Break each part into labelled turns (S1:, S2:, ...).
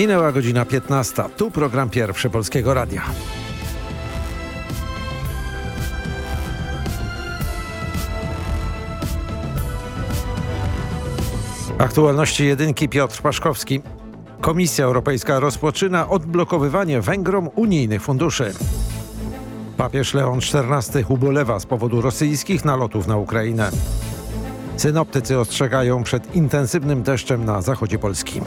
S1: Minęła godzina 15. Tu program pierwszy Polskiego Radia. Aktualności jedynki Piotr Paszkowski. Komisja Europejska rozpoczyna odblokowywanie Węgrom unijnych funduszy. Papież Leon XIV ubolewa z powodu rosyjskich nalotów na Ukrainę. Synoptycy ostrzegają przed intensywnym deszczem na zachodzie Polski.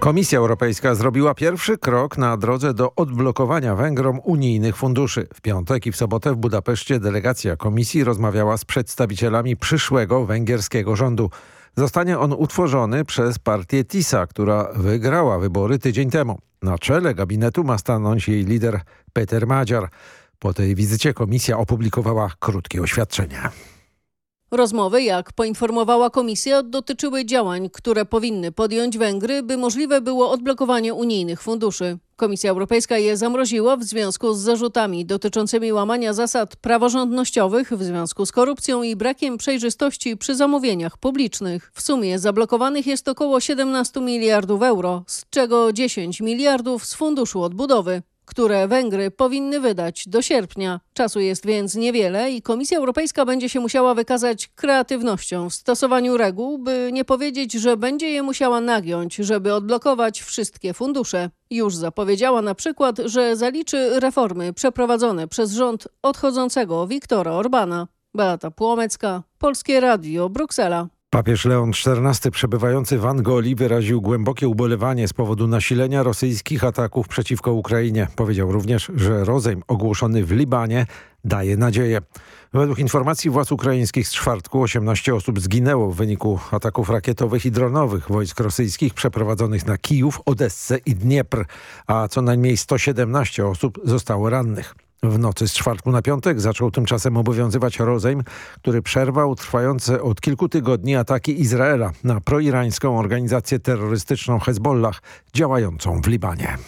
S1: Komisja Europejska zrobiła pierwszy krok na drodze do odblokowania Węgrom unijnych funduszy. W piątek i w sobotę w Budapeszcie delegacja komisji rozmawiała z przedstawicielami przyszłego węgierskiego rządu. Zostanie on utworzony przez partię TISA, która wygrała wybory tydzień temu. Na czele gabinetu ma stanąć jej lider Peter Madziar. Po tej wizycie komisja opublikowała krótkie oświadczenie.
S2: Rozmowy, jak poinformowała komisja, dotyczyły działań, które powinny podjąć Węgry, by możliwe było odblokowanie unijnych funduszy. Komisja Europejska je zamroziła w związku z zarzutami dotyczącymi łamania zasad praworządnościowych w związku z korupcją i brakiem przejrzystości przy zamówieniach publicznych. W sumie zablokowanych jest około 17 miliardów euro, z czego 10 miliardów z Funduszu Odbudowy które Węgry powinny wydać do sierpnia. Czasu jest więc niewiele i Komisja Europejska będzie się musiała wykazać kreatywnością w stosowaniu reguł, by nie powiedzieć, że będzie je musiała nagiąć, żeby odblokować wszystkie fundusze. Już zapowiedziała na przykład, że zaliczy reformy przeprowadzone przez rząd odchodzącego Viktora Orbana. Beata Płomecka, Polskie Radio, Bruksela.
S1: Papież Leon XIV przebywający w Angolii wyraził głębokie ubolewanie z powodu nasilenia rosyjskich ataków przeciwko Ukrainie. Powiedział również, że rozejm ogłoszony w Libanie daje nadzieję. Według informacji władz ukraińskich z czwartku 18 osób zginęło w wyniku ataków rakietowych i dronowych wojsk rosyjskich przeprowadzonych na Kijów, Odessę i Dniepr, a co najmniej 117 osób zostało rannych. W nocy z czwartku na piątek zaczął tymczasem obowiązywać rozejm, który przerwał trwające od kilku tygodni ataki Izraela na proirańską organizację terrorystyczną Hezbollah działającą w Libanie.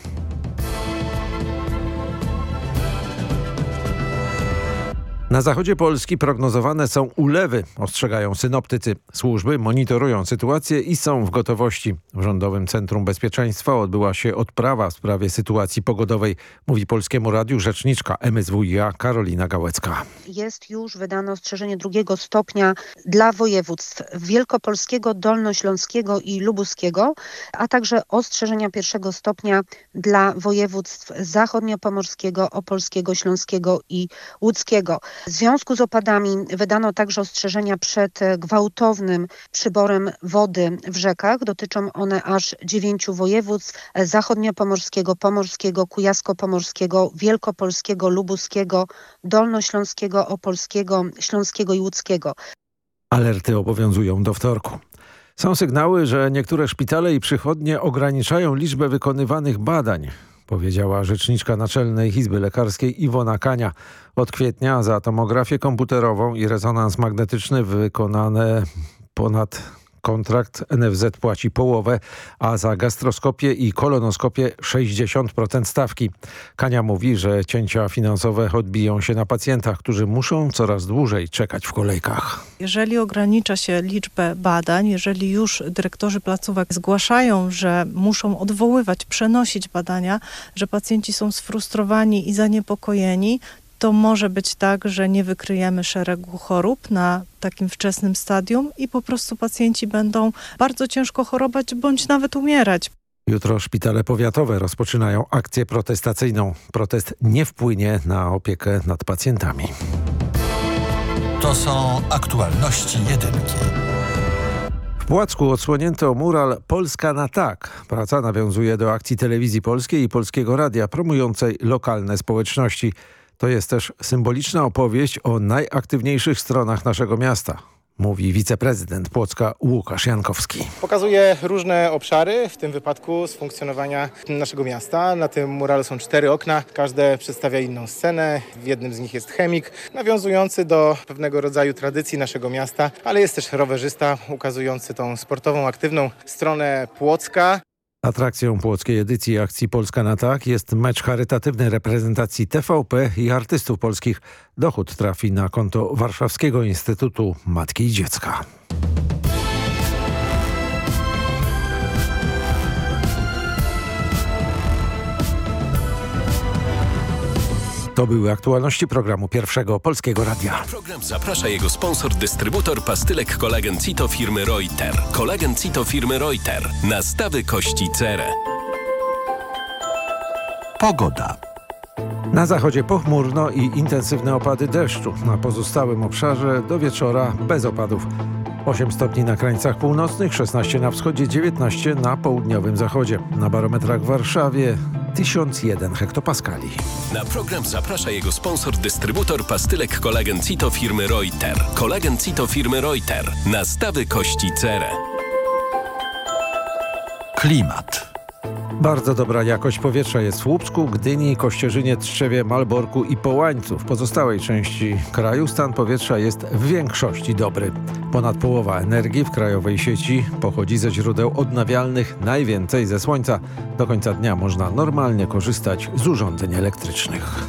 S1: Na zachodzie Polski prognozowane są ulewy, ostrzegają synoptycy. Służby monitorują sytuację i są w gotowości. W Rządowym Centrum Bezpieczeństwa odbyła się odprawa w sprawie sytuacji pogodowej, mówi Polskiemu Radiu rzeczniczka MSWiA Karolina Gałecka.
S3: Jest już wydane ostrzeżenie drugiego stopnia dla województw wielkopolskiego, dolnośląskiego i lubuskiego, a także ostrzeżenia pierwszego stopnia dla województw zachodniopomorskiego, opolskiego, śląskiego i łódzkiego. W związku z opadami wydano także ostrzeżenia przed gwałtownym przyborem wody w rzekach. Dotyczą one aż dziewięciu województw zachodniopomorskiego, pomorskiego, kujawsko-pomorskiego, wielkopolskiego, lubuskiego, dolnośląskiego, opolskiego, śląskiego i łódzkiego.
S1: Alerty obowiązują do wtorku. Są sygnały, że niektóre szpitale i przychodnie ograniczają liczbę wykonywanych badań powiedziała rzeczniczka Naczelnej Izby Lekarskiej Iwona Kania. Od kwietnia za tomografię komputerową i rezonans magnetyczny wykonane ponad kontrakt NFZ płaci połowę, a za gastroskopię i kolonoskopię 60% stawki. Kania mówi, że cięcia finansowe odbiją się na pacjentach, którzy muszą coraz dłużej czekać w kolejkach.
S4: Jeżeli ogranicza się liczbę badań, jeżeli już dyrektorzy placówek zgłaszają, że muszą odwoływać, przenosić badania, że pacjenci są sfrustrowani i zaniepokojeni, to może być tak, że nie wykryjemy szeregu chorób na takim wczesnym stadium i po prostu pacjenci będą bardzo ciężko chorować bądź nawet umierać.
S1: Jutro szpitale powiatowe rozpoczynają akcję protestacyjną. Protest nie wpłynie na opiekę nad pacjentami.
S5: To są aktualności jedynki.
S1: W Płacku odsłonięto mural Polska na tak. Praca nawiązuje do akcji telewizji polskiej i Polskiego Radia promującej lokalne społeczności. To jest też symboliczna opowieść o najaktywniejszych stronach naszego miasta mówi wiceprezydent Płocka Łukasz Jankowski.
S6: Pokazuje różne obszary, w tym wypadku z funkcjonowania naszego miasta. Na tym muralu są cztery okna, każde przedstawia inną scenę. W jednym z nich jest chemik, nawiązujący do pewnego rodzaju tradycji naszego miasta, ale jest też rowerzysta ukazujący tą sportową, aktywną stronę Płocka.
S1: Atrakcją płockiej edycji akcji Polska na tak jest mecz charytatywny reprezentacji TVP i artystów polskich. Dochód trafi na konto Warszawskiego Instytutu Matki i Dziecka. To były aktualności programu Pierwszego Polskiego Radia.
S5: Program zaprasza jego sponsor, dystrybutor pastylek kolagen Cito firmy Reuter. Kolagen Cito firmy Reuter. Nastawy kości cerę.
S7: Pogoda.
S1: Na zachodzie pochmurno i intensywne opady deszczu. Na pozostałym obszarze do wieczora bez opadów. 8 stopni na krańcach północnych, 16 na wschodzie, 19 na południowym zachodzie. Na barometrach w Warszawie 1001 hektopaskali.
S5: Na program zaprasza jego sponsor, dystrybutor pastylek kolagen Cito firmy Reuter. Kolagen Cito firmy Reuter. Nastawy kości cerę.
S7: Klimat.
S1: Bardzo dobra jakość powietrza jest w Łupsku, Gdyni, Kościerzynie, Trzewie, Malborku i Połańcu. W pozostałej części kraju stan powietrza jest w większości dobry. Ponad połowa energii w krajowej sieci pochodzi ze źródeł odnawialnych, najwięcej ze słońca. Do końca dnia można normalnie korzystać z urządzeń elektrycznych.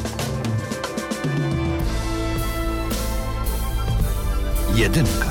S7: Jedynka.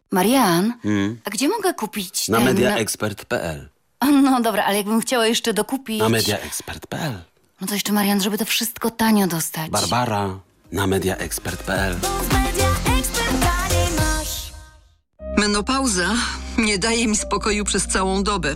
S8: Marian,
S9: Hmm?
S8: a gdzie mogę kupić
S9: Na
S8: ten...
S9: mediaexpert.pl
S8: No dobra, ale jakbym chciała jeszcze dokupić...
S9: Na mediaexpert.pl
S8: No to jeszcze, Marian, żeby to wszystko tanio dostać.
S9: Barbara na mediaexpert.pl
S10: Menopauza nie daje mi spokoju przez całą dobę.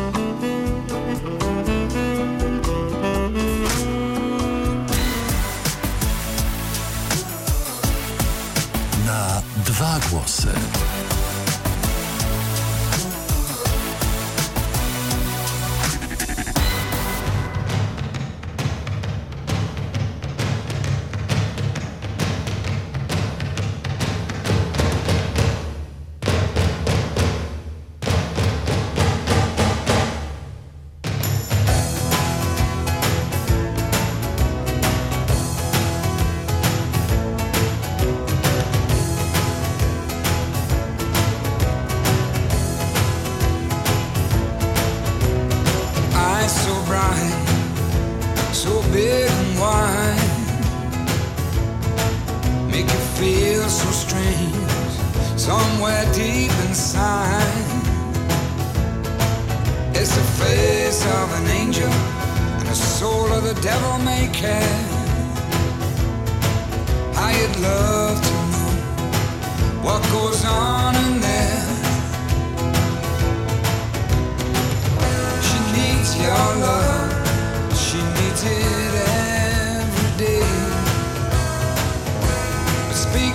S5: Dwa głosy.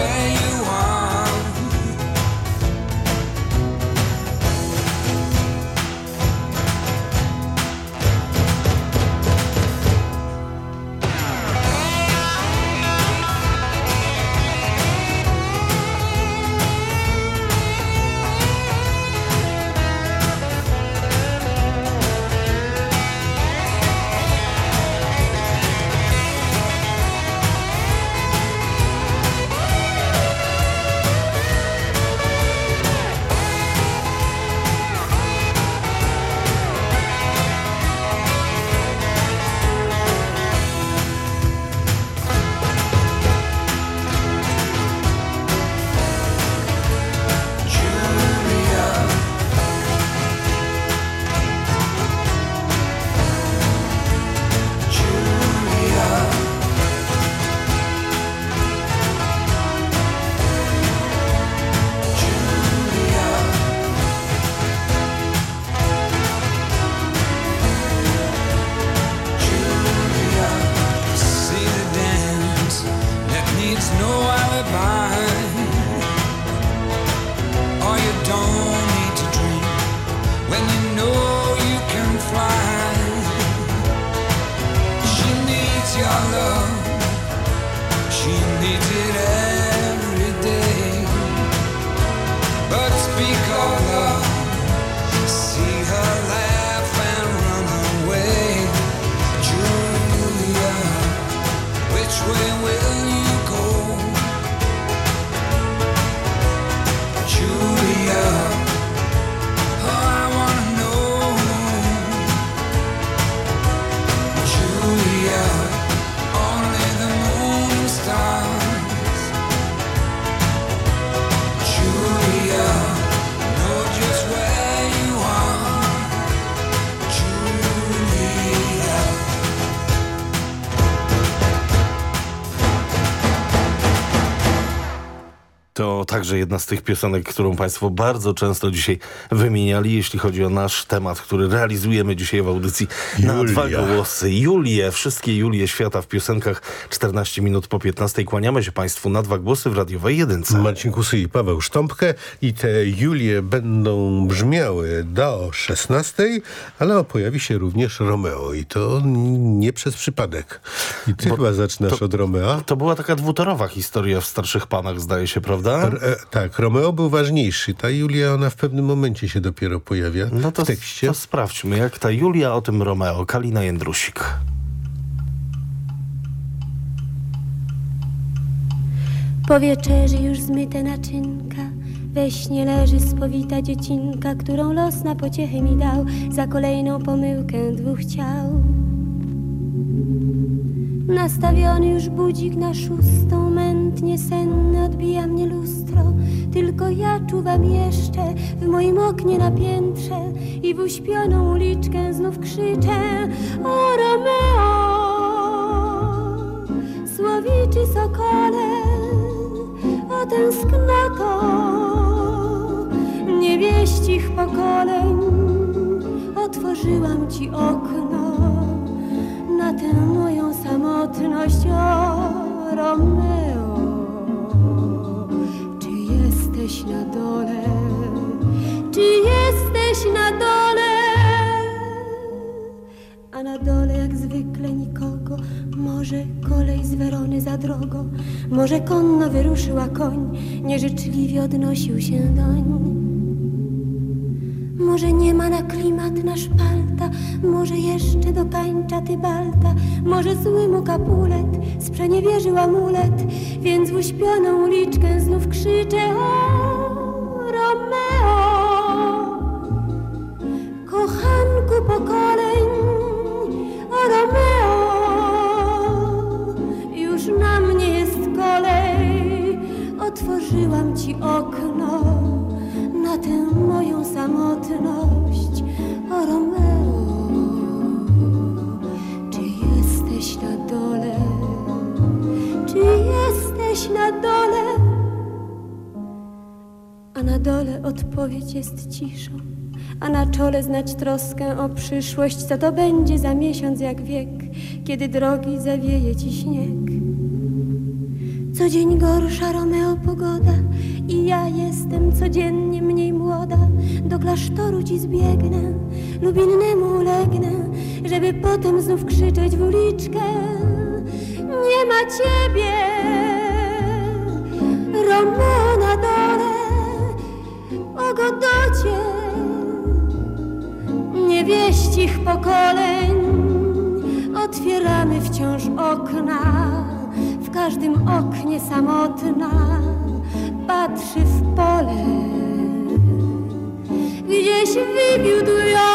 S11: where you
S12: także jedna z tych piosenek, którą Państwo bardzo często dzisiaj wymieniali, jeśli chodzi o nasz temat, który realizujemy dzisiaj w audycji na
S13: Julia.
S12: dwa głosy. Julie, wszystkie Julie świata w piosenkach 14 minut po 15. Kłaniamy się Państwu na dwa głosy w radiowej jedynce.
S13: Marcin Kusy i Paweł Sztąpkę i te Julie będą brzmiały do 16, ale pojawi się również Romeo i to nie przez przypadek. I ty
S12: Bo
S13: chyba zaczynasz
S12: to-
S13: od Romea.
S12: To była taka dwutorowa historia w Starszych Panach, zdaje się, prawda?
S13: R- e, tak, Romeo był ważniejszy. Ta Julia, ona w pewnym momencie się dopiero pojawia
S12: No to,
S13: w tekście.
S12: to sprawdźmy, jak ta Julia o tym Romeo, Kalina Jędrusik.
S14: Po wieczerzy już zmyte naczynka, we śnie leży spowita dziecinka, którą los na pociechę mi dał za kolejną pomyłkę dwóch ciał. Nastawiony już budzik na szóstą, mętnie senny odbija mnie lustro. Tylko ja czuwam jeszcze w moim oknie na piętrze i w uśpioną uliczkę znów krzyczę O Romeo, słowiczy sokole, o tęsknoto niewieścich pokoleń. Otworzyłam ci okno samotność, o Romeo. Czy jesteś na dole? Czy jesteś na dole? A na dole jak zwykle nikogo. Może kolej z Werony za drogo, może konno wyruszyła koń, nieżyczliwie odnosił się doń. Może nie ma na klimat nasz palta, może jeszcze dokańcza Tybalta, może zły mu kapulet sprzeniewierzył amulet, więc w uśpioną uliczkę znów krzyczę o Romeo, kochanku pokoleń, o Romeo, już na mnie jest kolej, otworzyłam ci okno na tę moją samotność, o Romeo. Czy jesteś na dole? Czy jesteś na dole? A na dole odpowiedź jest ciszą, a na czole znać troskę o przyszłość, co to będzie za miesiąc jak wiek, kiedy drogi zawieje ci śnieg. Co dzień gorsza Romeo pogoda i ja jestem codziennie mniej młoda. Do klasztoru ci zbiegnę lub innemu ulegnę, żeby potem znów krzyczeć w uliczkę. Nie ma ciebie, Romeo na dole, o Godocie, niewieścich pokoleń. Otwieramy wciąż okna w każdym oknie samotna patrzy w pole. Gdzieś wywiódł ją.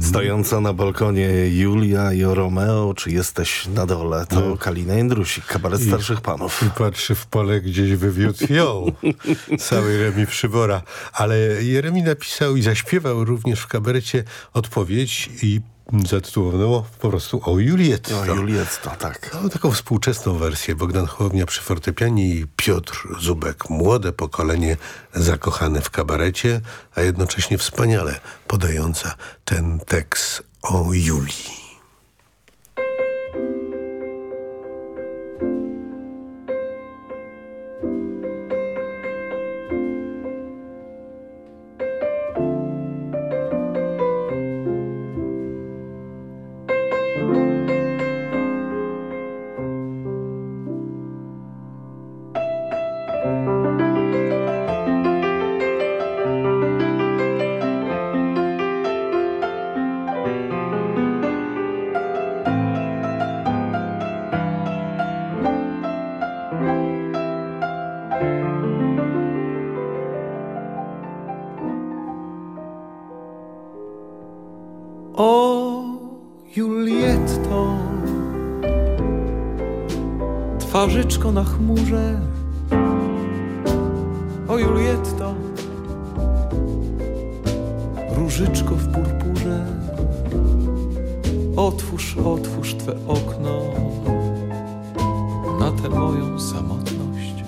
S12: Stojąca na balkonie Julia i Romeo, czy jesteś na dole? To
S13: No.
S12: Kalina Jędrusik, kabaret
S13: I-
S12: starszych panów.
S13: I patrzy w pole, gdzieś wywiódł ją. Cały Jeremi Przybora. Ale Jeremi napisał i zaśpiewał również w kabarecie odpowiedź i zatytułowaną po prostu o Julietto.
S12: O Julietto, tak.
S13: No, taką współczesną wersję. Bogdan Hołownia przy fortepianie i Piotr Zubek. Młode pokolenie zakochane w kabarecie, a jednocześnie wspaniale podająca ten tekst o Julii.
S15: Twarzyczko na chmurze. O Julietto, różyczko w purpurze. Otwórz, otwórz Twe okno na tę moją samotność.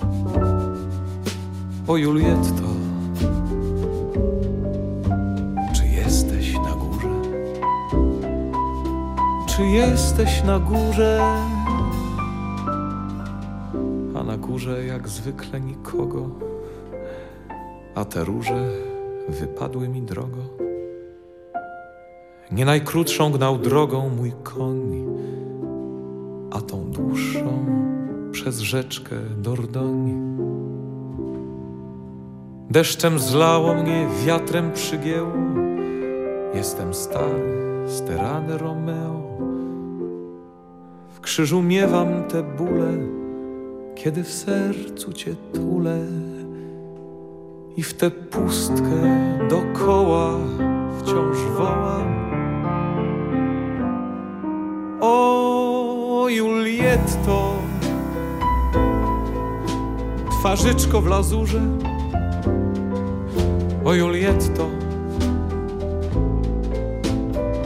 S15: O Julietto, czy jesteś na górze? Czy jesteś na górze? Jak zwykle nikogo, a te róże wypadły mi drogo. Nie najkrótszą gnał drogą mój koń, a tą dłuższą przez rzeczkę Dordoń. Deszczem zlało mnie, wiatrem przygięło. Jestem stary, sterany Romeo. W krzyżu miewam te bóle, kiedy w sercu cię tulę i w tę pustkę dokoła wciąż wołam. O Julietto, twarzyczko w lazurze, o Julietto,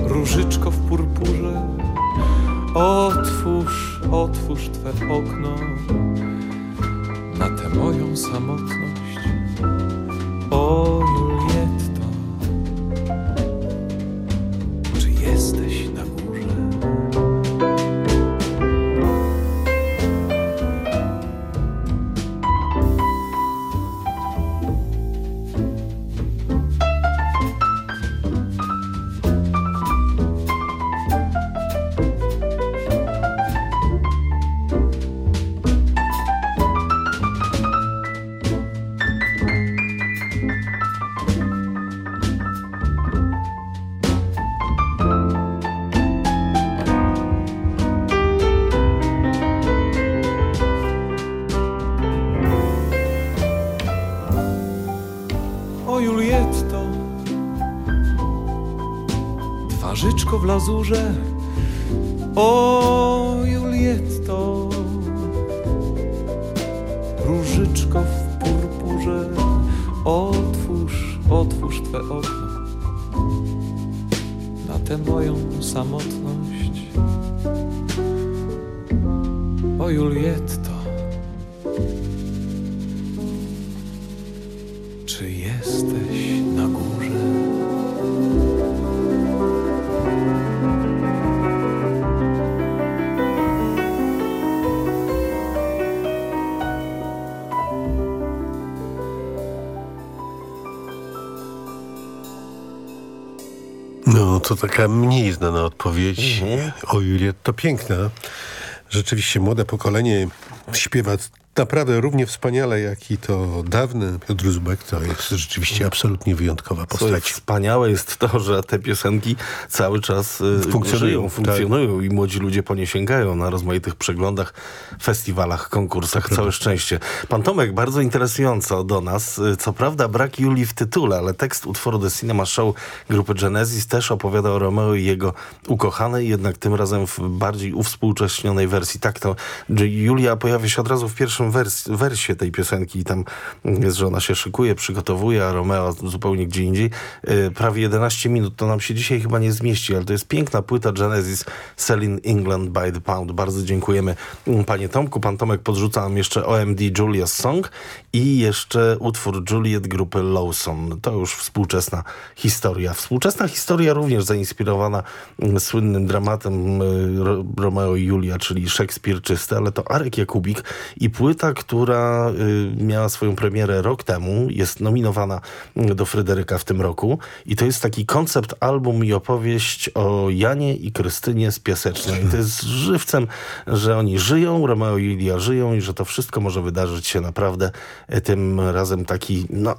S15: różyczko w purpurze, otwórz, otwórz twe okno. Na tę moją samotność. O
S13: lazurze to taka mniej znana odpowiedź. O Juliet, to piękna. Rzeczywiście młode pokolenie śpiewa naprawdę równie wspaniale, jak i to dawne. Piotr Zubek to jest rzeczywiście absolutnie wyjątkowa postać.
S12: Wspaniałe jest to, że te piosenki cały czas y,
S13: Funkcjonują,
S12: żyją,
S13: tak.
S12: funkcjonują i młodzi ludzie po nie sięgają na rozmaitych przeglądach, festiwalach, konkursach. Całe szczęście. Pan Tomek bardzo interesująco do nas. y, Co prawda brak Julii w tytule, ale tekst utworu The Cinema Show grupy Genesis też opowiada o Romeo i jego ukochanej, jednak tym razem w bardziej uwspółcześnionej wersji. Tak to Julia pojawia się od razu w pierwszym wers wersie tej piosenki i tam jest, że ona się szykuje, przygotowuje, a Romeo zupełnie gdzie indziej. Y, Prawie 11 minut, to nam się dzisiaj chyba nie zmieści, ale to jest piękna płyta Genesis Selling England by the Pound. Bardzo dziękujemy mm, panie Tomku. Pan Tomek podrzuca nam jeszcze OMD Julia's Song i jeszcze utwór Juliet grupy Lawson. To już współczesna historia. Współczesna historia również zainspirowana mm, słynnym dramatem y, Ro- Romeo i Julia, czyli Szekspir czysty, ale to Arek Jakubik i płyta, która y, miała swoją premierę rok temu, jest nominowana mm, do Fryderyka w tym roku i to jest taki koncept album i opowieść o Janie i Krystynie z Piasecznej. To jest żywcem, że oni żyją, Romeo i Julia żyją i że to wszystko może wydarzyć się naprawdę e, tym razem taki no,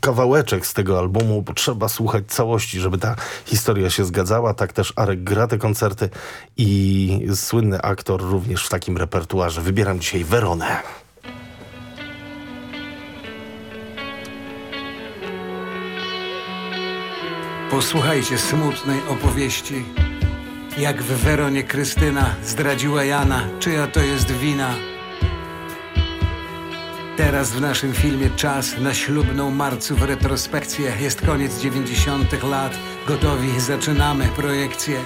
S12: kawałeczek z tego albumu, bo trzeba słuchać całości, żeby ta historia się zgadzała. Tak też Arek gra te koncerty i słynny aktor również w takim repertuarze. Wybieram dzisiaj Weronę.
S16: Posłuchajcie smutnej opowieści. Jak w Weronie Krystyna zdradziła Jana, czyja to jest wina. Teraz w naszym filmie czas na ślubną marców retrospekcję. Jest koniec 90. lat. Gotowi, zaczynamy projekcję.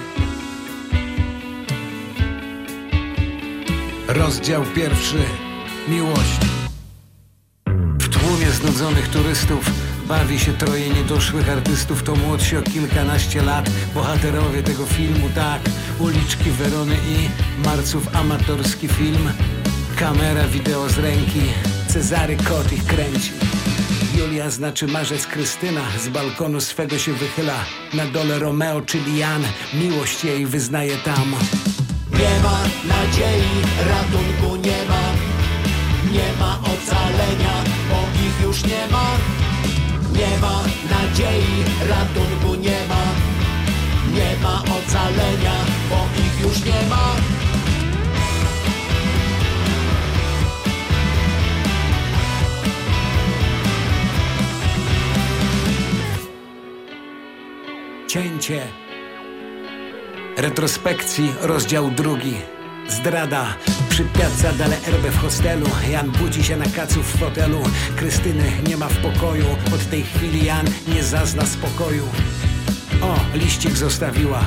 S16: Rozdział pierwszy. Miłość. W tłumie znudzonych turystów bawi się troje niedoszłych artystów, to młodsi o kilkanaście lat. Bohaterowie tego filmu, tak, uliczki Werony i Marców amatorski film. Kamera, wideo z ręki, Cezary Kot ich kręci. Julia znaczy marzec Krystyna, z balkonu swego się wychyla. Na dole Romeo, czyli Jan, miłość jej wyznaje tam.
S17: Nie ma nadziei, ratunku nie ma Nie ma ocalenia, bo ich już nie ma Ma nadziei, ratunku nie ma Nie ma ocalenia, bo ich już nie ma
S16: Cięcie. Retrospekcji, rozdział drugi. Zdrada. Przy Piazza delle Erbe w hostelu. Jan budzi się na kacu w fotelu Krystyny nie ma w pokoju. Od tej chwili Jan nie zazna spokoju. O, liścik zostawiła.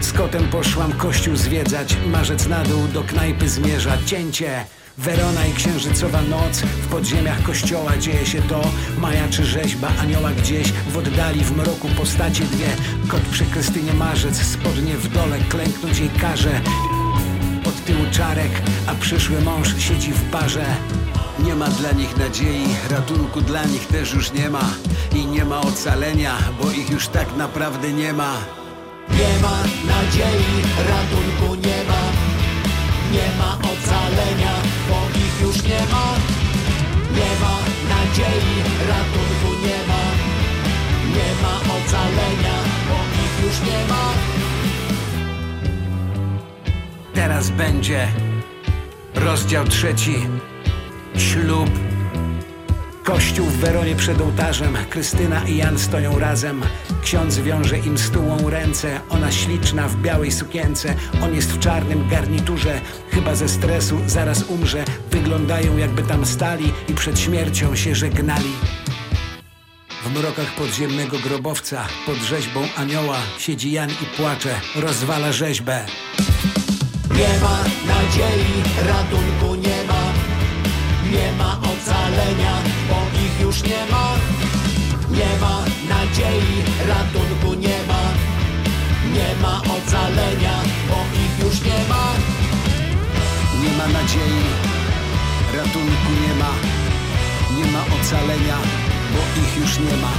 S16: Z kotem poszłam kościół zwiedzać. Marzec na dół do knajpy zmierza. Cięcie. Werona i księżycowa noc. W podziemiach kościoła dzieje się to. Majaczy rzeźba anioła gdzieś W oddali w mroku postacie dwie. Kot przy Krystynie Marzec Spodnie w dole klęknąć jej każe od tyłu czarek, a przyszły mąż siedzi w barze. Nie ma dla nich nadziei, ratunku dla nich też już nie ma. I nie ma ocalenia, bo ich już tak naprawdę nie ma.
S17: Nie ma nadziei, ratunku nie ma Nie ma ocalenia, bo ich już nie ma Nie ma nadziei, ratunku nie ma Nie ma ocalenia, bo ich już nie ma
S16: Teraz będzie rozdział trzeci. Ślub. Kościół w Weronie przed ołtarzem. Krystyna i Jan stoją razem. Ksiądz wiąże im stułą ręce. Ona śliczna w białej sukience. On jest w czarnym garniturze. Chyba ze stresu zaraz umrze. Wyglądają jakby tam stali i przed śmiercią się żegnali. W mrokach podziemnego grobowca pod rzeźbą anioła siedzi Jan i płacze. Rozwala rzeźbę.
S17: Nie ma nadziei, ratunku nie ma. Nie ma ocalenia, bo ich już nie ma. Nie ma nadziei, ratunku nie ma. Nie ma ocalenia, bo ich już nie ma.
S16: Nie ma nadziei, ratunku nie ma, nie ma ocalenia, bo ich już nie ma.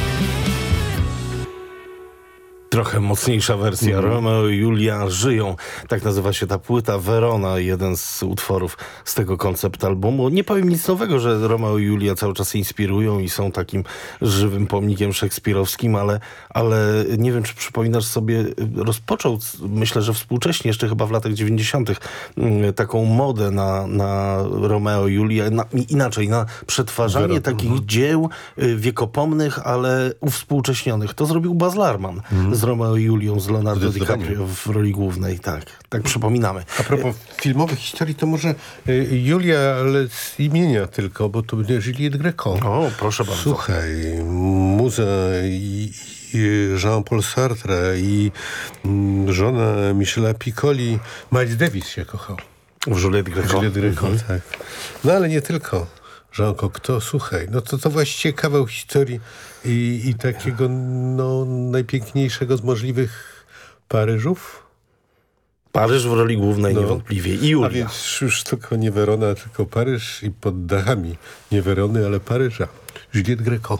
S12: Trochę mocniejsza wersja. Romeo i Julia żyją. Tak nazywa się ta płyta. Verona, jeden z utworów z tego koncept albumu. Nie powiem nic nowego, że Romeo i Julia cały czas inspirują i są takim żywym pomnikiem szekspirowskim, ale, ale nie wiem, czy przypominasz sobie, rozpoczął, myślę, że współcześnie, jeszcze chyba w latach 90. mm, taką modę na, na Romeo i Julię, na, inaczej, na przetwarzanie takich
S13: mhm.
S12: dzieł y, wiekopomnych, ale uwspółcześnionych. To zrobił Baz Luhrmann z Romeo i Julią, z Leonardo. DiCaprio w roli głównej. Tak, tak przypominamy.
S13: A propos filmowych historii, to może y, Julia, ale z imienia tylko, bo to będzie Juliette Greco.
S12: O, proszę bardzo.
S13: Słuchaj, muza i, i Jean-Paul Sartre i mm, żona Michela Piccoli, Miles Davis się kochał.
S12: W Juliette Greco.
S13: Juliette Greco,
S12: Mhm.
S13: tak. No ale nie tylko. Jean Cocteau, słuchaj, no to, to właściwie kawał historii i, i takiego no, najpiękniejszego z możliwych Paryżów.
S12: Paryż w roli głównej
S13: No.
S12: niewątpliwie. I Julia.
S13: A więc już tylko nie Werona, tylko Paryż i pod dachami nie Werony, ale Paryża. Juliette Greco.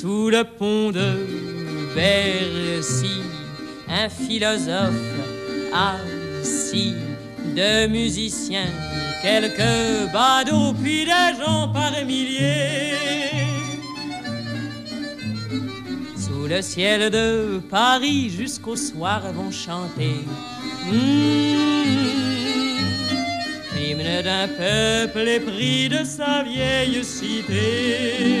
S18: sous le pont de Bercy, un philosophe assis, deux musiciens, quelques badauds, puis des gens par milliers. Sous le ciel de Paris, jusqu'au soir vont chanter. Mmh, L'hymne d'un peuple épris de sa vieille cité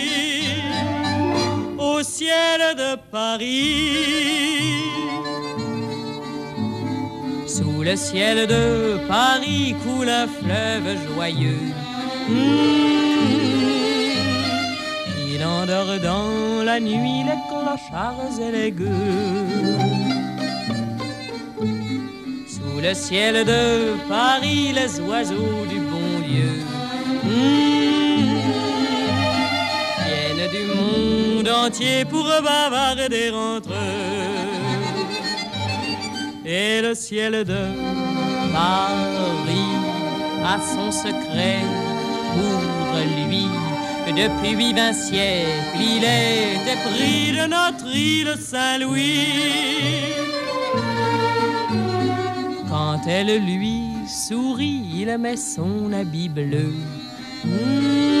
S18: au ciel de Paris. Sous le ciel de Paris coule un fleuve joyeux. Mmh. Il endort dans la nuit les clochards et les gueux. Sous le ciel de Paris, les oiseaux du bon Dieu viennent du monde entier pour bavarder entre eux. Et le ciel de Paris a son secret pour lui. Depuis vingt siècles, il est épris de notre île Saint-Louis. Quand elle lui sourit, il met son habit bleu. Mmh.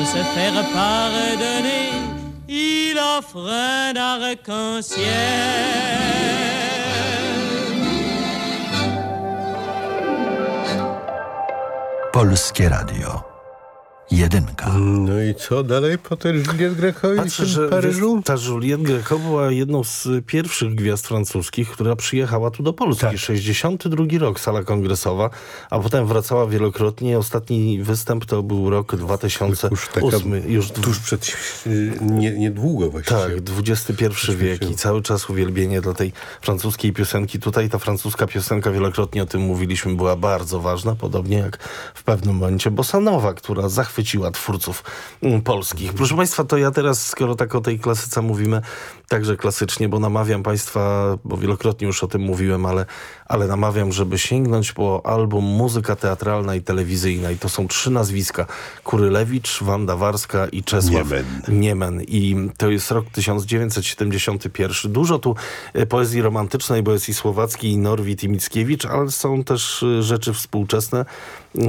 S18: Pour se faire pardonner, il offre un arc-en-ciel.
S5: Polskie Radio. Jedynka.
S13: No i co dalej po tej Juliette Greco i
S12: Patrzę, że
S13: Paryżu?
S12: wiesz, ta Juliette Greco była jedną z pierwszych gwiazd francuskich, która przyjechała tu do Polski.
S13: Tak.
S12: 62 rok, sala kongresowa, a potem wracała wielokrotnie. Ostatni występ to był rok 2008.
S13: Już taka,
S12: już
S13: tuż przed, nie, niedługo właściwie.
S12: Tak, XXI wiek i cały czas uwielbienie dla tej francuskiej piosenki. Tutaj ta francuska piosenka, wielokrotnie o tym mówiliśmy, była bardzo ważna, podobnie jak w pewnym momencie Bossanowa, która zachwyciła twórców mm, polskich. Proszę Państwa, to ja teraz, skoro tak o tej klasyce mówimy, także klasycznie, bo namawiam Państwa, bo wielokrotnie już o tym mówiłem, ale, ale namawiam, żeby sięgnąć po album Muzyka Teatralna i Telewizyjna i to są trzy nazwiska. Kurylewicz, Wanda Warska i Czesław
S13: Niemen.
S12: Niemen. I to jest rok 1971. Dużo tu e, poezji romantycznej, bo jest i Słowacki, i Norwid, i Mickiewicz, ale są też e, rzeczy współczesne.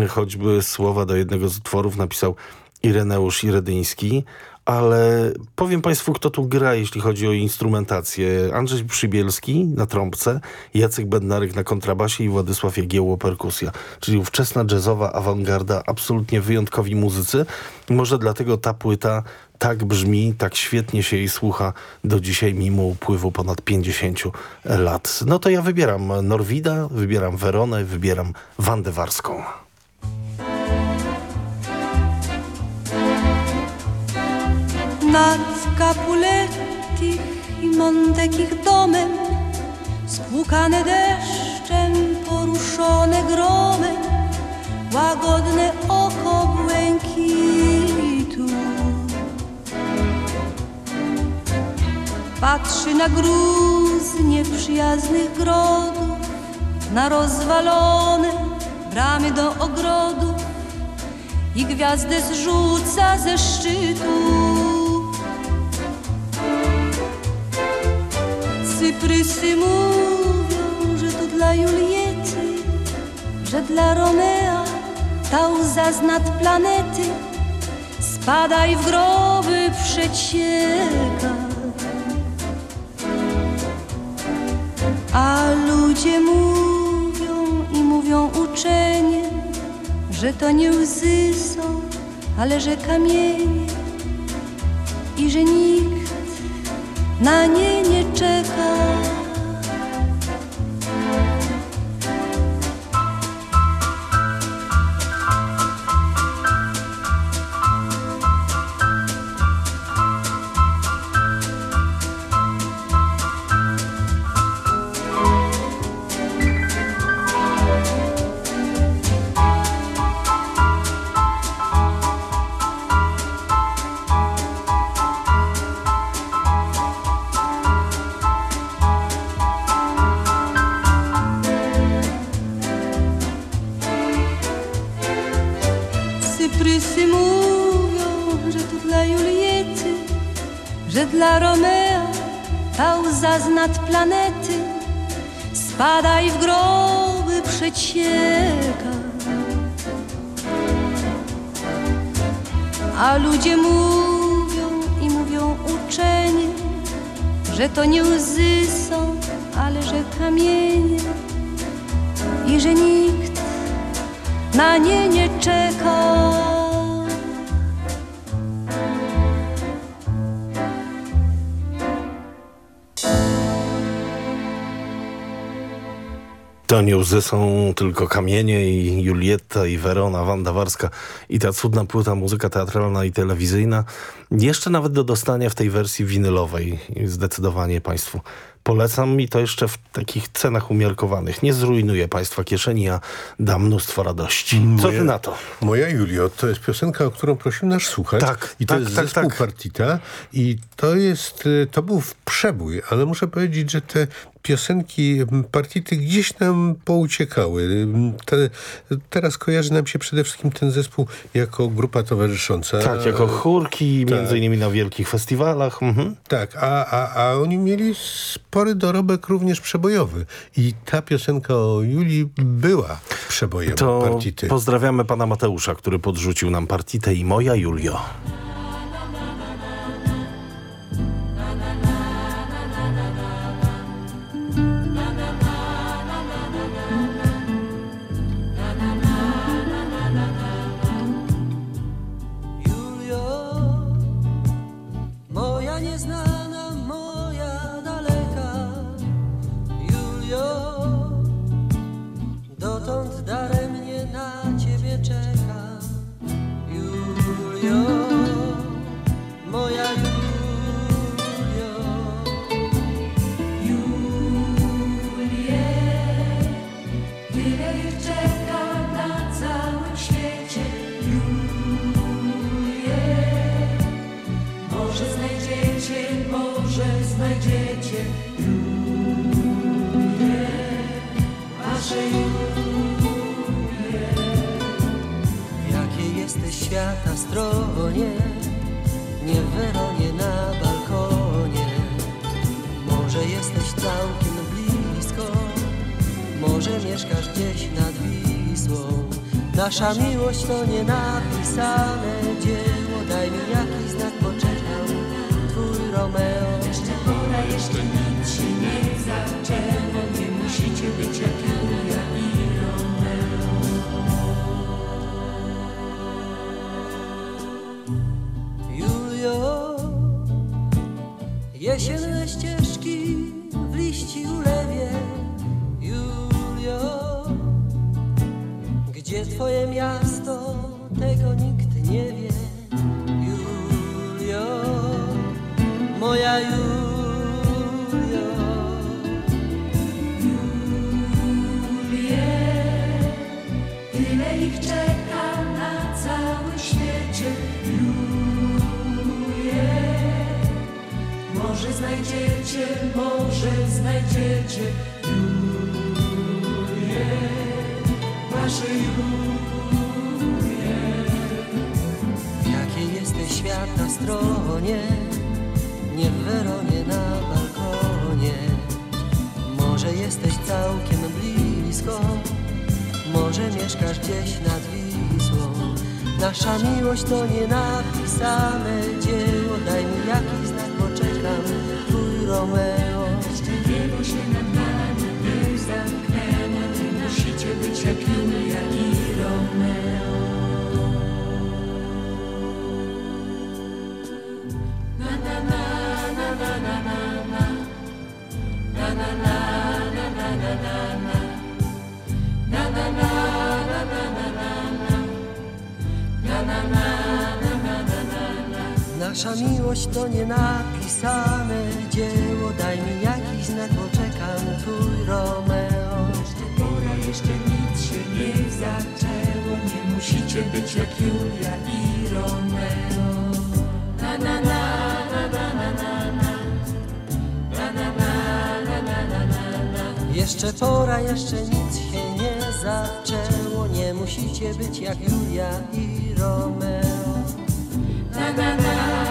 S12: Choćby słowa do jednego z utworów napisał Ireneusz Iredyński. Ale powiem Państwu, kto tu gra, jeśli chodzi o instrumentację. Andrzej Przybielski na trąbce, Jacek Bednarek na kontrabasie i Władysław Jagiełło perkusja. Czyli ówczesna jazzowa awangarda, absolutnie wyjątkowi muzycy. Może dlatego ta płyta tak brzmi, tak świetnie się jej słucha do dzisiaj, mimo upływu ponad 50 lat. No to ja wybieram Norwida, wybieram Weronę, wybieram Wandę Warską.
S19: Nad Capuletti i Montekich domem, spłukane deszczem, poruszone gromem, łagodne oko błękitu. Patrzy na gruz nieprzyjaznych grodów, na rozwalone bramy do ogrodu i gwiazdę zrzuca ze szczytu. Cyprysy mówią, że to dla Juliety, że dla Romea ta łza z planety spadaj w groby przecieka. A ludzie mówią i mówią uczenie, że to nie łzy są, ale że kamienie i że nikt na nie nie czeka. To nie łzy są, ale że kamienie i że nikt na nie nie czeka.
S12: To nie łzy są tylko kamienie i Julietta i Werona, Wanda Warska i ta cudna płyta muzyka teatralna i telewizyjna. Jeszcze nawet do dostania w tej wersji winylowej. Zdecydowanie Państwu polecam i to jeszcze w takich cenach umiarkowanych. Nie zrujnuje Państwa kieszeni, a da mnóstwo radości. Co
S13: Moja-
S12: Ty na to?
S13: Moja Julio, to jest piosenka, o którą prosimy nas słuchać.
S12: Tak,
S13: I to
S12: tak,
S13: jest
S12: tak,
S13: zespół
S12: tak.
S13: Partita. I to jest, y, to był przebój, ale muszę powiedzieć, że te piosenki Partity gdzieś nam pouciekały. Te, teraz kojarzy nam się przede wszystkim ten zespół jako grupa towarzysząca.
S12: Tak, jako chórki,
S13: tak.
S12: między innymi na wielkich festiwalach. Mhm.
S13: Tak, a, a, a oni mieli spory dorobek również przebojowy. I ta piosenka o Julii była przebojem
S12: To
S13: Partity.
S12: pozdrawiamy pana Mateusza, który podrzucił nam partitę i moja. Julio,
S20: świata stronie, nie w Weronie na balkonie. Może jesteś całkiem blisko, może mieszkasz gdzieś nad Wisłą. Nasza miłość to nie napisane dzieło, daj mi jakiś znak, poczekam, to nienapisane dzieło, daj mi jakiś znak, poczekam, twój Romeo.
S17: Jeszcze pora, jeszcze nic się nie zaczęło. Nie musicie być jak Julia i Romeo. Na na na na na na na na. Na na na na na na na na.
S20: Jeszcze pora, jeszcze nic się nie zaczęło, nie musicie być jak Julia i Romeo.
S17: Na na na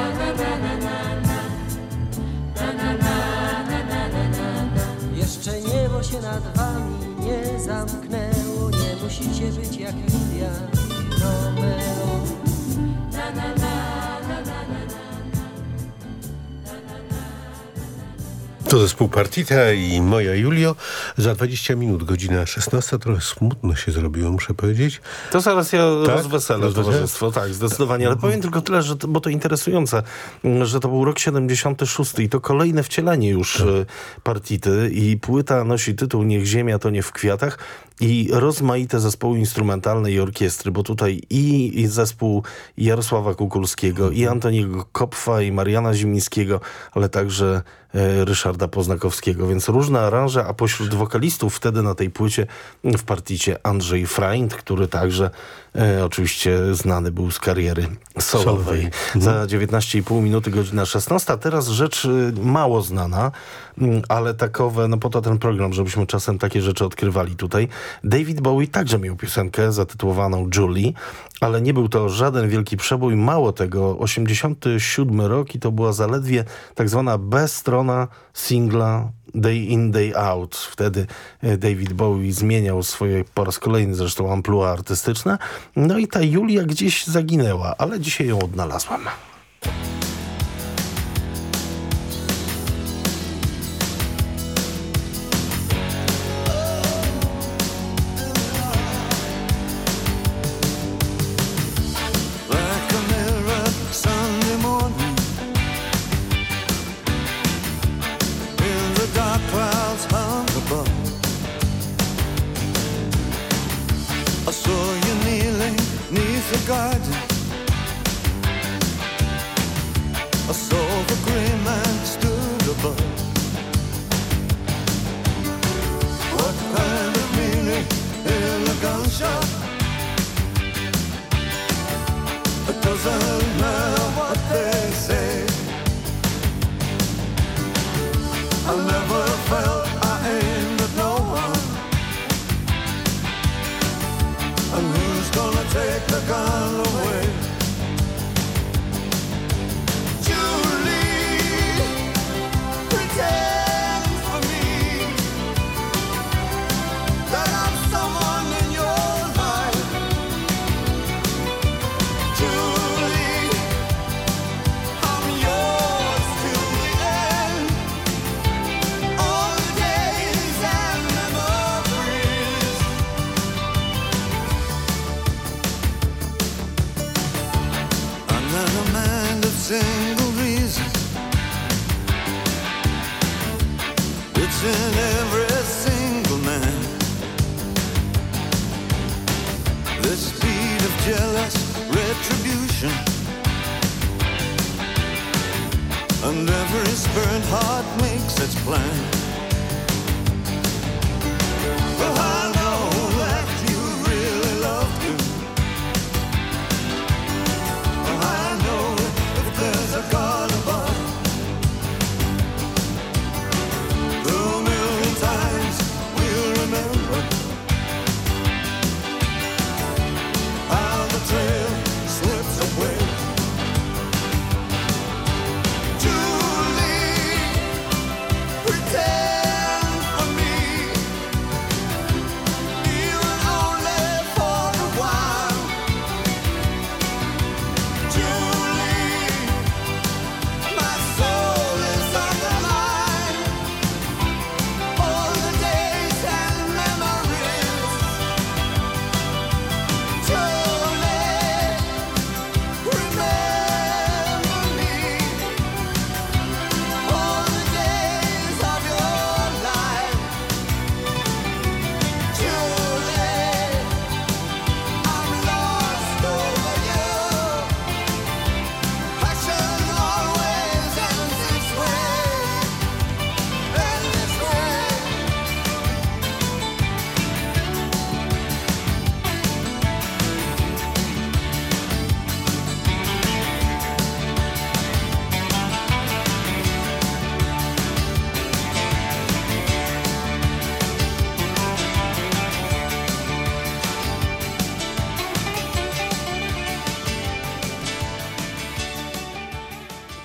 S20: się nad wami nie zamknęło, nie musicie być jak Julia Romeo.
S17: Na na na
S13: To zespół Partita i moja Julio. Za 20 minut, godzina 16. Trochę smutno się zrobiło, muszę powiedzieć.
S12: To zaraz ja
S13: Tak?
S12: rozweselę towarzystwo, tak, zdecydowanie. Ale powiem tylko tyle, że to, bo to interesujące, m, że to był rok 76 i to kolejne wcielenie już
S13: Tak.
S12: e, partity i płyta nosi tytuł Niech ziemia to nie w kwiatach i rozmaite zespoły instrumentalne i orkiestry, bo tutaj i, i zespół Jarosława Kukulskiego, i Antoniego Kopfa, i Mariana Zimińskiego, ale także Ryszarda Poznakowskiego, więc różne aranże, a pośród wokalistów wtedy na tej płycie w particie Andrzej Freund, który także e, oczywiście znany był z kariery solowej.
S13: Solowej.
S12: Za 19,5 minuty, godzina 16. A teraz rzecz y, mało znana, mm, ale takowe, no po to ten program, żebyśmy czasem takie rzeczy odkrywali tutaj. David Bowie także miał piosenkę zatytułowaną Julie, ale nie był to żaden wielki przebój. Mało tego, 87 rok i to była zaledwie tak zwana B-strona singla Day in, Day out. Wtedy e, David Bowie zmieniał swoje po raz kolejny zresztą amplua artystyczne. No i ta Julia gdzieś zaginęła, ale dzisiaj ją odnalazłam.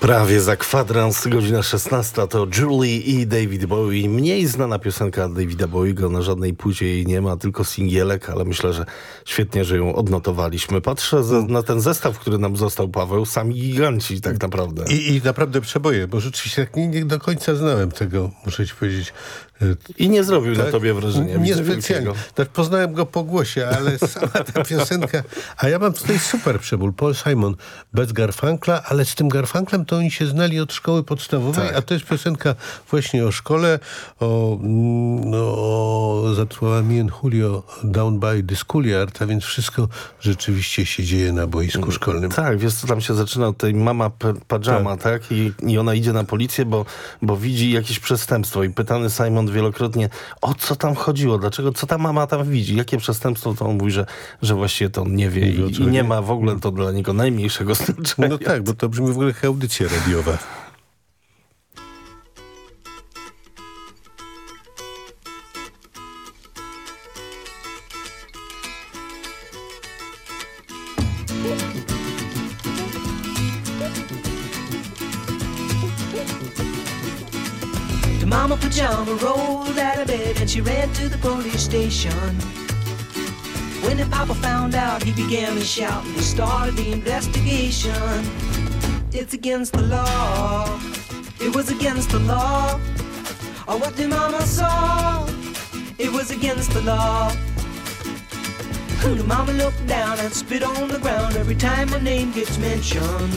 S12: Prawie za kwadrans, godzina 16 to Julie i David Bowie. Mniej znana piosenka Davida Bowiego, na żadnej płycie jej nie ma, tylko singielek, ale myślę, że świetnie, że ją odnotowaliśmy. Patrzę za, na ten zestaw, który nam został, Paweł, sami giganci tak naprawdę.
S13: I, i naprawdę przeboje, bo rzeczywiście tak nie, nie do końca znałem tego, muszę ci powiedzieć.
S12: I nie zrobił na tobie wrażenia.
S13: Nie
S12: widzę
S13: specjalnie.
S12: wielkiego.
S13: Tak poznałem go po głosie, ale sama ta piosenka... A ja mam tutaj super przebór. Paul Simon bez Garfunkla, ale z tym Garfunklem to oni się znali od szkoły podstawowej,
S12: Tak.
S13: a to jest piosenka właśnie o szkole, o, mm, no, o zatytułowała Me and Julio Down by the Schoolyard, a więc wszystko rzeczywiście się dzieje na boisku szkolnym.
S12: Tak, wiesz co tam się zaczyna od tej mama pajama, tak? I, I ona idzie na policję, bo, bo widzi jakieś przestępstwo i pytany Simon wielokrotnie, o co tam chodziło, dlaczego, co ta mama tam widzi, jakie przestępstwo, to on mówi, że, że właściwie to on nie wie i, i nie ma w ogóle to dla niego najmniejszego znaczenia.
S13: No tak, bo to brzmi w ogóle jak audycja radiowa.
S21: The mama pajama rolled out of bed and she ran to the police station. When the papa found out, he began to shout and he started the investigation. It's against the law. It was against the law. Or what the mama saw. It was against the law. Who The mama looked down and spit on the ground every time my name gets mentioned.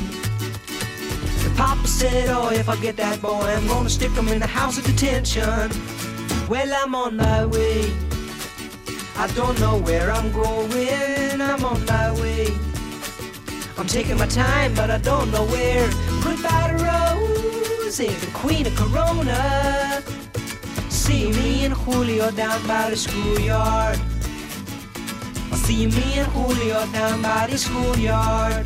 S21: The papa said, Oh, if I get that boy, I'm gonna stick him in the house of detention. Well, I'm on my way. I don't know where I'm going. I'm on my way. I'm taking my time, but I don't know where. Goodbye to Rose, the queen of Corona. See me and Julio down by the schoolyard. See me and Julio down by the schoolyard.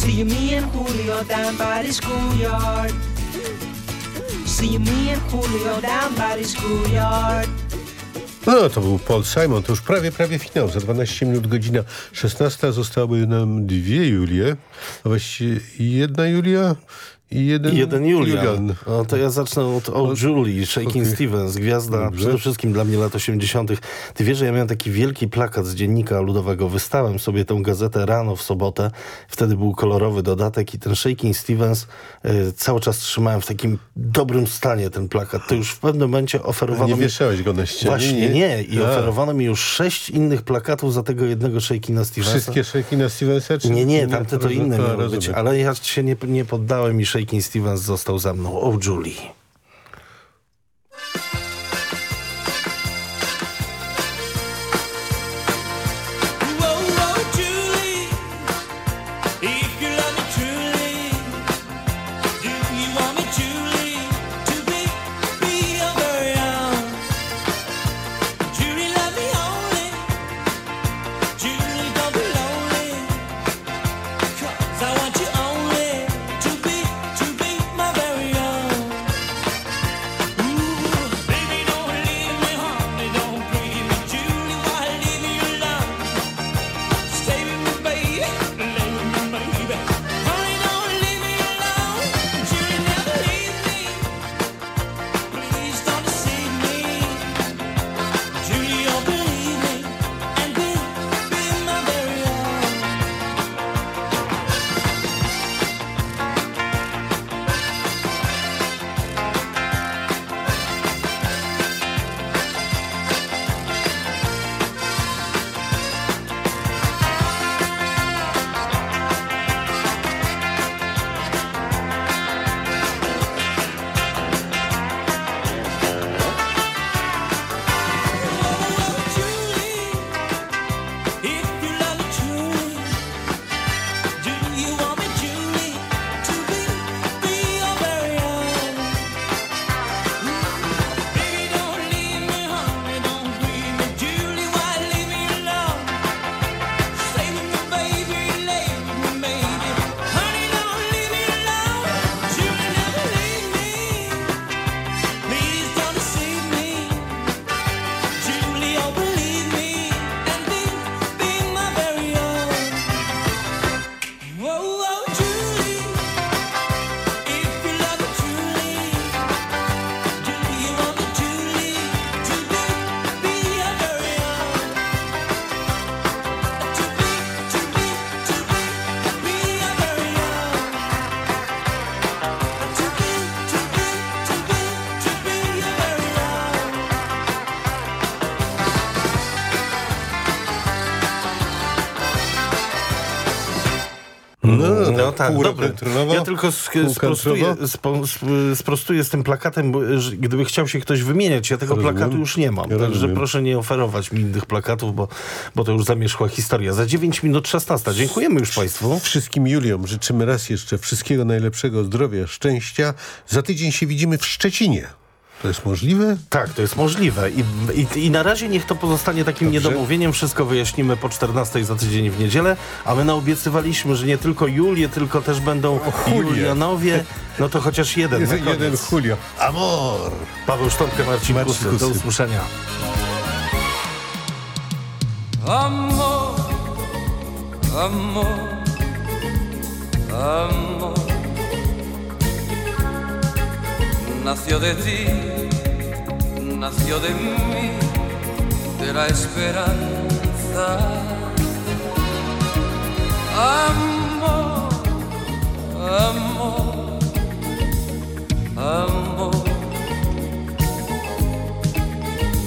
S21: See me and Julio down by the schoolyard. See me and Julio down by the schoolyard.
S13: No, to był Paul Simon, to już prawie, prawie finał. Za 12 minut, godzina 16. Zostały nam dwie Julie, a właściwie jedna Julia i jeden,
S12: I jeden Julian.
S13: Julian.
S12: No to ja zacznę od O Julie, Shaking
S13: Okej.
S12: Stevens, gwiazda
S13: Dobrze.
S12: przede wszystkim dla mnie lat 80. Ty wiesz, że ja miałem taki wielki plakat z dziennika ludowego. Wystałem sobie tę gazetę rano w sobotę. Wtedy był kolorowy dodatek i ten Shaking Stevens y, cały czas trzymałem w takim dobrym stanie ten plakat. To już w pewnym momencie oferowano
S13: Nie
S12: mi...
S13: wieszałeś go na ścianie?
S12: Właśnie nie. I
S13: A.
S12: oferowano mi już sześć innych plakatów za tego jednego Shakina Stevensa.
S13: Wszystkie Shakina Stevensa? Czy
S12: Nie, nie, tamte to inne miały być, ale ja się nie, nie poddałem i Shaking Stevens został za mną. O, Julie. Tak,
S13: kontrolowo,
S12: Ja tylko sprostuję, spo, sprostuję z tym plakatem, bo gdyby chciał się ktoś wymieniać, ja tego
S13: Rozumiem.
S12: plakatu już nie mam.
S13: Ja
S12: Także
S13: rozumiem.
S12: proszę nie oferować mi innych plakatów, bo, bo to już zamierzchła historia. Za 9 minut 16. Dziękujemy już Państwu.
S13: Wszystkim Juliom życzymy raz jeszcze wszystkiego najlepszego, zdrowia, szczęścia. Za tydzień się widzimy w Szczecinie. To jest możliwe?
S12: Tak, to jest możliwe. I, i, I na razie niech to pozostanie takim
S13: Dobrze.
S12: niedomówieniem. Wszystko wyjaśnimy po 14 za tydzień w niedzielę. A my naobiecywaliśmy, że nie tylko Julie, tylko też będą. Julianowie. No to chociaż jeden na
S13: Jeden. Julio. Amor!
S12: Paweł Sztonkę, Marcin,
S13: Marcin
S12: Kusy. Do usłyszenia.
S11: Amor, amor, amor. Nació de ti, nació de mí, de la esperanza. Amor, amor, amor.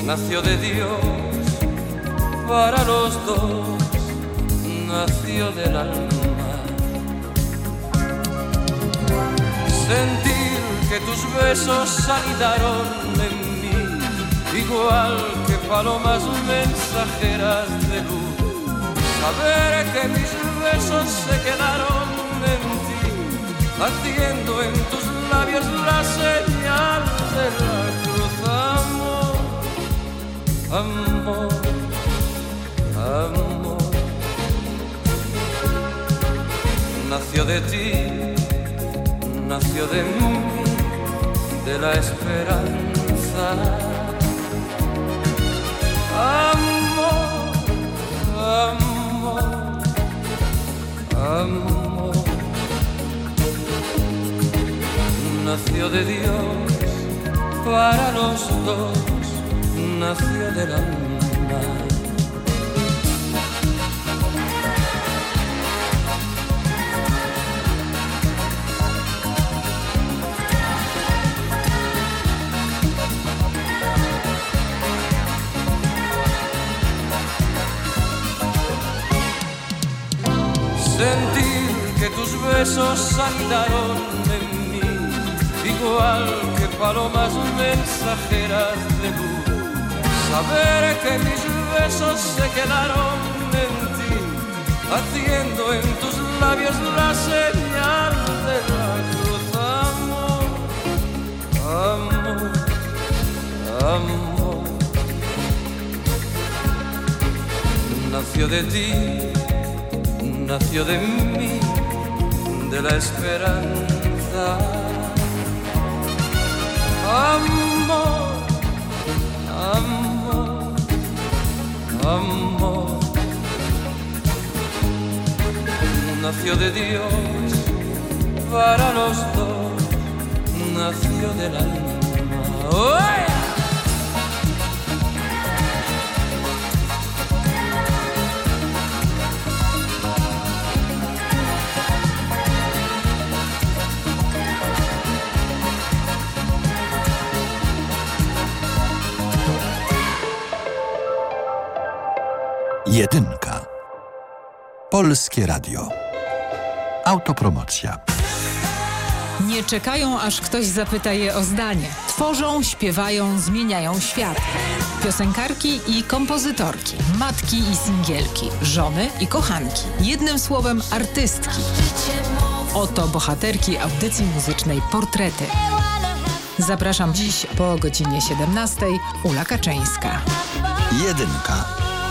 S11: Nació de Dios para los dos nació del alma. Sentir que tus besos anidaron en mí, igual que palomas mensajeras de luz. Saber que mis besos se quedaron en ti, haciendo en tus labios la señal de la cruz. Amor, amor amor nació de ti, nació de mí, de la esperanza. Amor, amor, amor nació de Dios para los dos, nació del alma. Besos anidaron en mí, igual que palomas mensajeras de luz. Saber que mis besos se quedaron en ti, haciendo en tus labios la señal de la cruz. Amor, amor, amor. Nació de ti nació de mí, de la esperanza. Amor, amor, amor. Nació de Dios para los dos, nació del alma. ¡Oh,
S5: Jedynka. Polskie Radio. Autopromocja.
S22: Nie czekają, aż ktoś zapyta je o zdanie. Tworzą, śpiewają, zmieniają świat. Piosenkarki i kompozytorki, matki i singielki, żony i kochanki. Jednym słowem artystki. Oto bohaterki audycji muzycznej Portrety. Zapraszam dziś po godzinie 17. Ula Kaczyńska.
S5: Jedynka.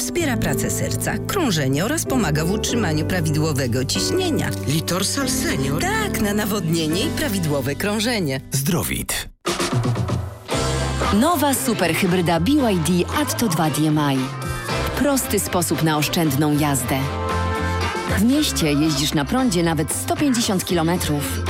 S23: wspiera pracę serca, krążenie oraz pomaga w utrzymaniu prawidłowego ciśnienia.
S24: Litorsal Senior?
S23: Tak, na nawodnienie i prawidłowe krążenie.
S5: Zdrowit.
S25: Nowa superhybryda BYD Atto 2 DMI. Prosty sposób na oszczędną jazdę. W mieście jeździsz na prądzie nawet 150 km, w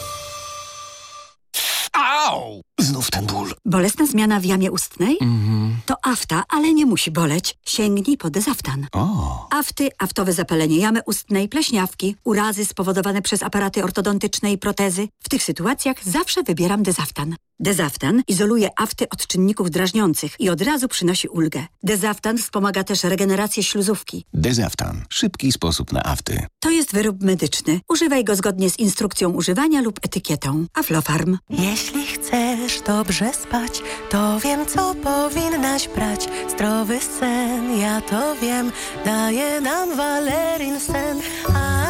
S26: Bolesna zmiana w jamie ustnej? To afta, ale nie musi boleć. Sięgnij po dezaftan.
S7: O.
S26: Afty, aftowe zapalenie jamy ustnej, pleśniawki, urazy spowodowane przez aparaty ortodontyczne i protezy. W tych sytuacjach zawsze wybieram dezaftan. Dezaftan izoluje afty od czynników drażniących i od razu przynosi ulgę. Dezaftan wspomaga też regenerację śluzówki.
S7: Dezaftan. Szybki sposób na afty.
S26: To jest wyrób medyczny. Używaj go zgodnie z instrukcją używania lub etykietą. Aflofarm.
S27: Jeśli chcesz dobrze spać, to wiem, co powinnaś brać. Zdrowy sen, ja to wiem, daje nam Valerin sen. A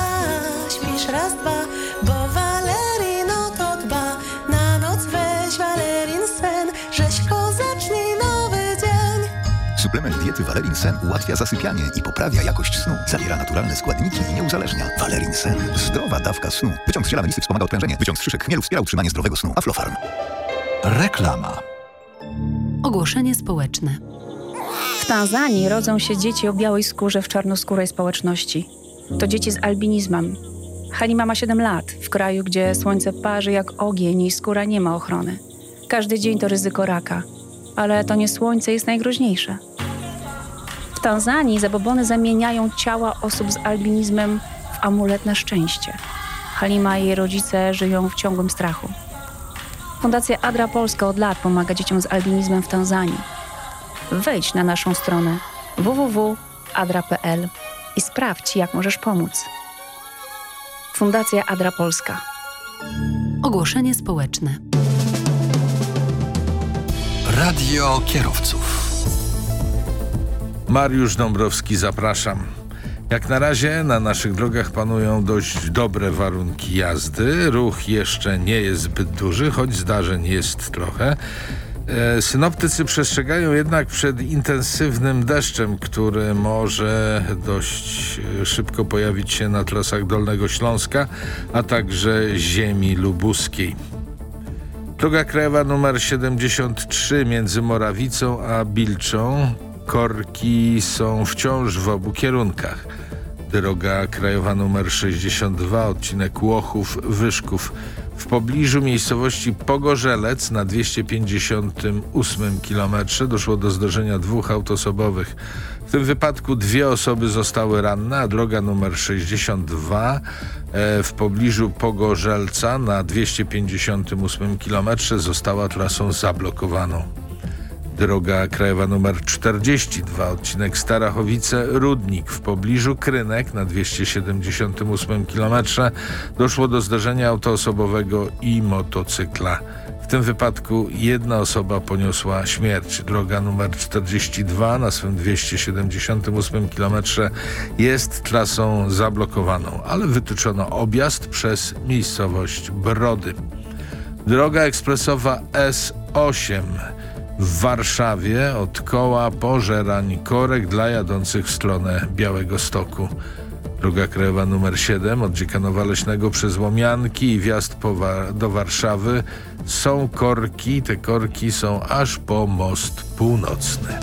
S27: śpisz raz, dwa, bo Valerino to dba. Na noc weź Valerin sen, rzeźko zacznij nowy dzień.
S7: Suplement diety Valerin Sen ułatwia zasypianie i poprawia jakość snu. Zawiera naturalne składniki i nie uzależnia. Valerin Sen. Zdrowa dawka snu. Wyciąg z ziela melisy wspomaga odprężenie. Wyciąg z szyszek chmielu wspiera utrzymanie zdrowego snu. Aflofarm.
S5: Reklama.
S28: Ogłoszenie społeczne.
S29: W Tanzanii rodzą się dzieci o białej skórze w czarnoskórej społeczności. To dzieci z albinizmem. Halima ma 7 lat, w kraju, gdzie słońce parzy jak ogień i skóra nie ma ochrony. Każdy dzień to ryzyko raka, ale to nie słońce jest najgroźniejsze. W Tanzanii zabobony zamieniają ciała osób z albinizmem w amulet na szczęście. Halima i jej rodzice żyją w ciągłym strachu. Fundacja Adra Polska od lat pomaga dzieciom z albinizmem w Tanzanii. Wejdź na naszą stronę www.adra.pl i sprawdź, jak możesz pomóc. Fundacja Adra Polska.
S28: Ogłoszenie społeczne.
S5: Radio kierowców.
S30: Mariusz Dąbrowski, zapraszam. Jak na razie na naszych drogach panują dość dobre warunki jazdy. Ruch jeszcze nie jest zbyt duży, choć zdarzeń jest trochę. E, Synoptycy przestrzegają jednak przed intensywnym deszczem, który może dość e, szybko pojawić się na trasach Dolnego Śląska, a także ziemi lubuskiej. Droga krajowa numer 73 między Morawicą a Bilczą. Korki są wciąż w obu kierunkach. Droga krajowa numer 62, odcinek Łochów, Wyszków. W pobliżu miejscowości Pogorzelec na 258 km doszło do zdarzenia dwóch autosobowych. W tym wypadku dwie osoby zostały ranne, a droga numer 62 e, w pobliżu Pogorzelca na 258 km została trasą zablokowaną. Droga krajowa numer 42, odcinek Starachowice-Rudnik w pobliżu Krynek na 278 km doszło do zdarzenia autoosobowego i motocykla. W tym wypadku jedna osoba poniosła śmierć. Droga numer 42 na swym 278 km jest trasą zablokowaną, ale wytyczono objazd przez miejscowość Brody. Droga ekspresowa S8 w Warszawie od koła pożerań korek dla jadących w stronę Białego Stoku. Droga krajowa numer 7 od Dziekanowa Leśnego przez Łomianki i wjazd do Warszawy są korki. Te korki są aż po most północny.